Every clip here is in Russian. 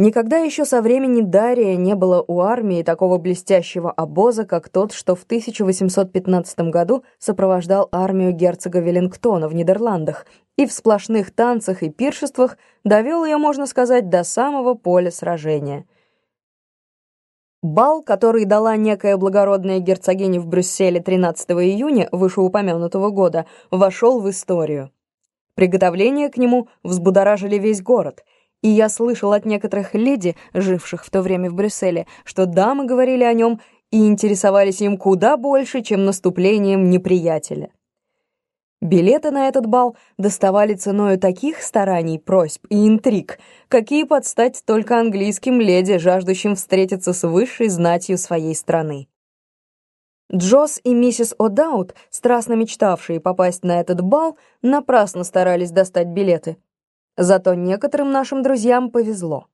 Никогда еще со времени Дария не было у армии такого блестящего обоза, как тот, что в 1815 году сопровождал армию герцога Веллингтона в Нидерландах и в сплошных танцах и пиршествах довел ее, можно сказать, до самого поля сражения. Бал, который дала некая благородная герцогиня в Брюсселе 13 июня вышеупомянутого года, вошел в историю. Приготовления к нему взбудоражили весь город — и я слышал от некоторых леди, живших в то время в Брюсселе, что дамы говорили о нем и интересовались им куда больше, чем наступлением неприятеля. Билеты на этот бал доставали ценою таких стараний, просьб и интриг, какие подстать только английским леди, жаждущим встретиться с высшей знатью своей страны. Джосс и миссис О'Даут, страстно мечтавшие попасть на этот бал, напрасно старались достать билеты — Зато некоторым нашим друзьям повезло.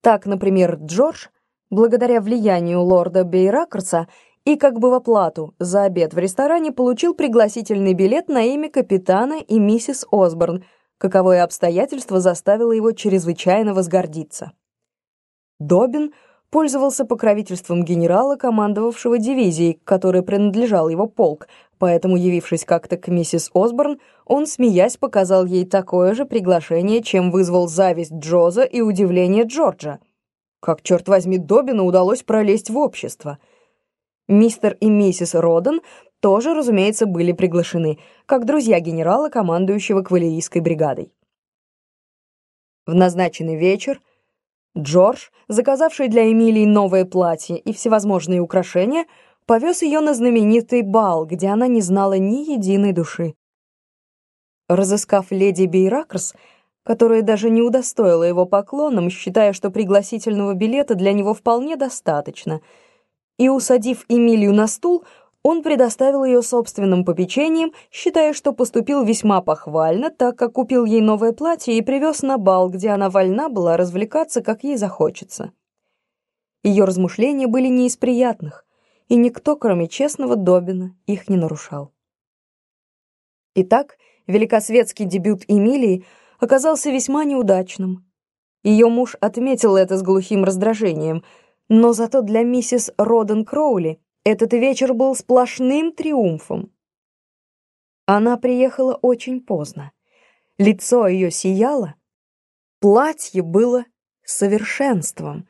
Так, например, Джордж, благодаря влиянию лорда Бейракерса и как бы в оплату за обед в ресторане получил пригласительный билет на имя капитана и миссис Осборн, каковое обстоятельство заставило его чрезвычайно возгордиться. Добин пользовался покровительством генерала, командовавшего дивизией, которой принадлежал его полк, поэтому, явившись как-то к миссис Осборн, он, смеясь, показал ей такое же приглашение, чем вызвал зависть Джоза и удивление Джорджа. Как, черт возьми, Добину удалось пролезть в общество. Мистер и миссис Роден тоже, разумеется, были приглашены, как друзья генерала, командующего кавалерийской бригадой. В назначенный вечер Джордж, заказавший для Эмилии новое платье и всевозможные украшения, повез ее на знаменитый бал, где она не знала ни единой души. Разыскав леди Бейракерс, которая даже не удостоила его поклоном, считая, что пригласительного билета для него вполне достаточно, и, усадив Эмилию на стул, он предоставил ее собственным попечением, считая, что поступил весьма похвально, так как купил ей новое платье и привез на бал, где она вольна была развлекаться, как ей захочется. Ее размышления были не из приятных, и никто, кроме честного Добина, их не нарушал. Итак, великосветский дебют Эмилии оказался весьма неудачным. Ее муж отметил это с глухим раздражением, но зато для миссис Роден Кроули этот вечер был сплошным триумфом. Она приехала очень поздно. Лицо ее сияло. Платье было совершенством.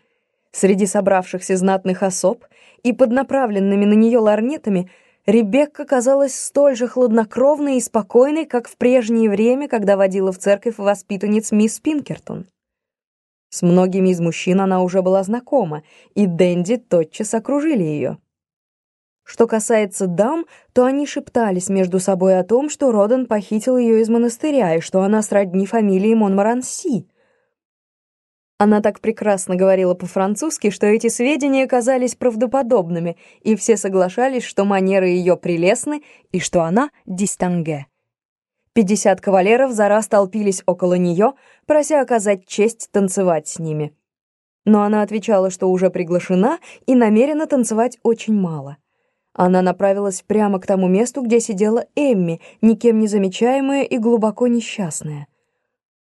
Среди собравшихся знатных особ и под направленными на нее ларнетами Ребекка казалась столь же хладнокровной и спокойной, как в прежнее время, когда водила в церковь воспитанниц мисс Пинкертон. С многими из мужчин она уже была знакома, и Дэнди тотчас окружили ее. Что касается дам, то они шептались между собой о том, что Родан похитил ее из монастыря и что она сродни фамилии Монмаранси. Она так прекрасно говорила по-французски, что эти сведения казались правдоподобными, и все соглашались, что манеры ее прелестны и что она дистанге. Пятьдесят кавалеров за раз толпились около нее, прося оказать честь танцевать с ними. Но она отвечала, что уже приглашена и намерена танцевать очень мало. Она направилась прямо к тому месту, где сидела Эмми, никем не замечаемая и глубоко несчастная.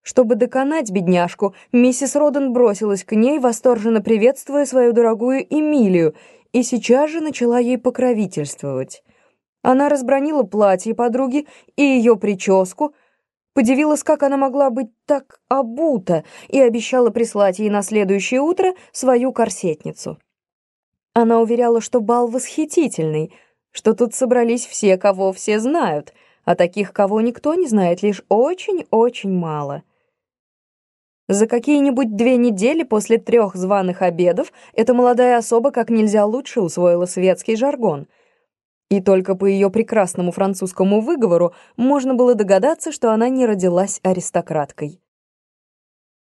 Чтобы доконать бедняжку, миссис Роден бросилась к ней, восторженно приветствуя свою дорогую Эмилию, и сейчас же начала ей покровительствовать. Она разбронила платье подруги и ее прическу, подивилась, как она могла быть так обута, и обещала прислать ей на следующее утро свою корсетницу. Она уверяла, что бал восхитительный, что тут собрались все, кого все знают, а таких, кого никто не знает, лишь очень-очень мало. За какие-нибудь две недели после трех званых обедов эта молодая особа как нельзя лучше усвоила светский жаргон. И только по ее прекрасному французскому выговору можно было догадаться, что она не родилась аристократкой.